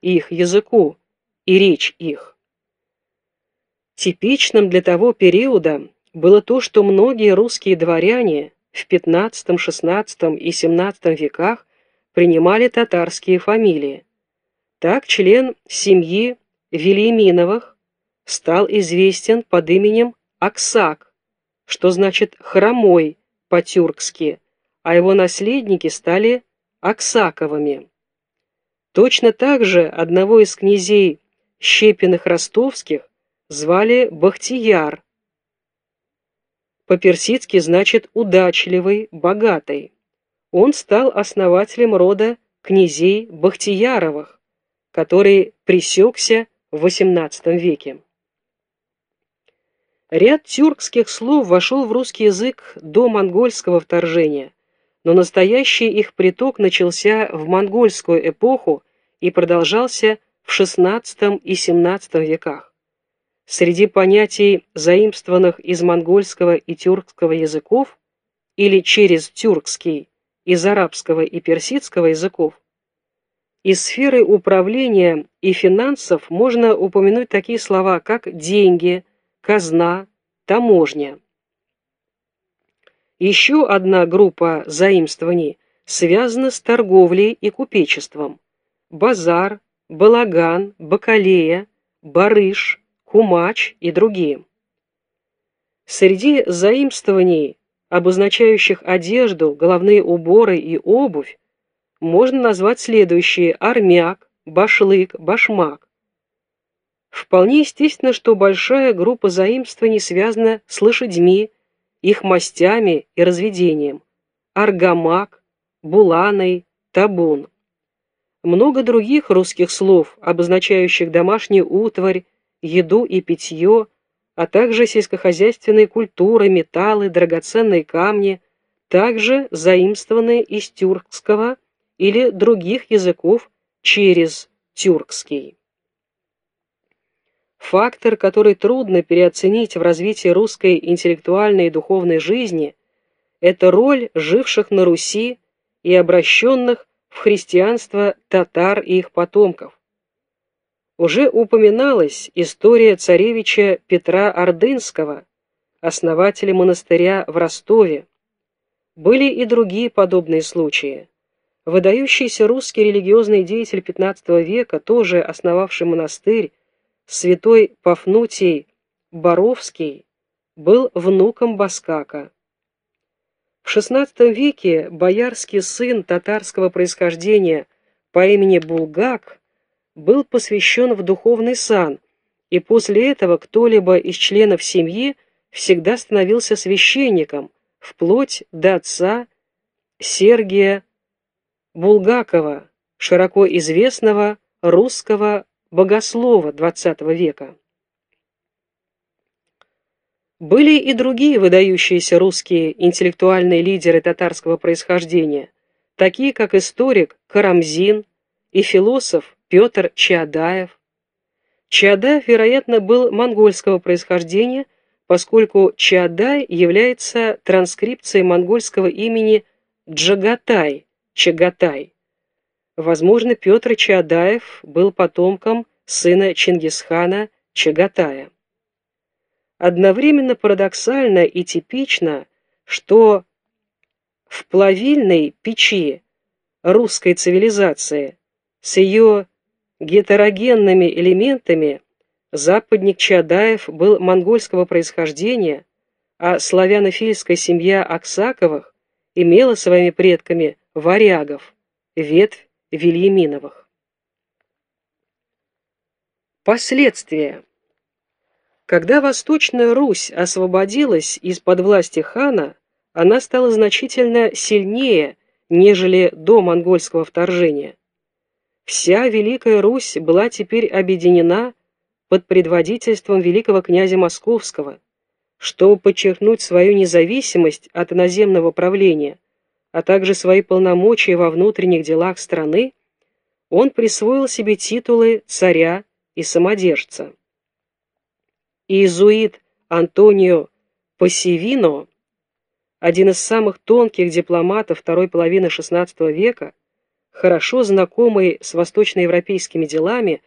их языку и речь их. Типичным для того периода было то, что многие русские дворяне в XV, XVI и XVII веках принимали татарские фамилии. Так член семьи Велиминовых стал известен под именем Аксак, что значит «хромой» по-тюркски, а его наследники стали Аксаковыми. Точно так же одного из князей Щепиных ростовских звали Бахтияр. По-персидски значит «удачливый», «богатый». Он стал основателем рода князей Бахтияровых, который пресекся в XVIII веке. Ряд тюркских слов вошел в русский язык до монгольского вторжения, но настоящий их приток начался в монгольскую эпоху и продолжался в XVI и XVII веках. Среди понятий, заимствованных из монгольского и тюркского языков или через тюркский, из арабского и персидского языков, из сферы управления и финансов можно упомянуть такие слова, как деньги, казна, таможня. Еще одна группа заимствований связана с торговлей и купечеством. Базар, балаган, бакалея, барыш, кумач и другие. Среди заимствований, обозначающих одежду, головные уборы и обувь, можно назвать следующие – армяк, башлык, башмак. Вполне естественно, что большая группа заимствований связана с лошадьми, их мастями и разведением. Аргамак, буланой, табун. Много других русских слов, обозначающих домашнюю утварь, еду и питье, а также сельскохозяйственные культуры, металлы, драгоценные камни, также заимствованы из тюркского или других языков через тюркский. Фактор, который трудно переоценить в развитии русской интеллектуальной и духовной жизни, это роль живших на Руси и обращенных в христианство татар и их потомков. Уже упоминалась история царевича Петра Ордынского, основателя монастыря в Ростове. Были и другие подобные случаи. Выдающийся русский религиозный деятель XV века, тоже основавший монастырь, святой Пафнутий Боровский, был внуком Баскака. В XVI веке боярский сын татарского происхождения по имени Булгак был посвящен в духовный сан, и после этого кто-либо из членов семьи всегда становился священником, вплоть до отца Сергия Булгакова, широко известного русского богослова XX века. Были и другие выдающиеся русские интеллектуальные лидеры татарского происхождения, такие как историк Карамзин и философ Петр Чаадаев. Чаадаев, вероятно, был монгольского происхождения, поскольку Чаадай является транскрипцией монгольского имени Джагатай – Чагатай. Возможно, Петр Чаадаев был потомком сына Чингисхана Чагатая. Одновременно парадоксально и типично, что в плавильной печи русской цивилизации с ее гетерогенными элементами западник Чадаев был монгольского происхождения, а славянофильская семья Аксаковых имела своими предками варягов, ветвь Вильяминовых. Последствия. Когда Восточная Русь освободилась из-под власти хана, она стала значительно сильнее, нежели до монгольского вторжения. Вся Великая Русь была теперь объединена под предводительством великого князя Московского, чтобы подчеркнуть свою независимость от иноземного правления – а также свои полномочия во внутренних делах страны, он присвоил себе титулы царя и самодержца. Иезуит Антонио Пассивино, один из самых тонких дипломатов второй половины XVI века, хорошо знакомый с восточноевропейскими делами,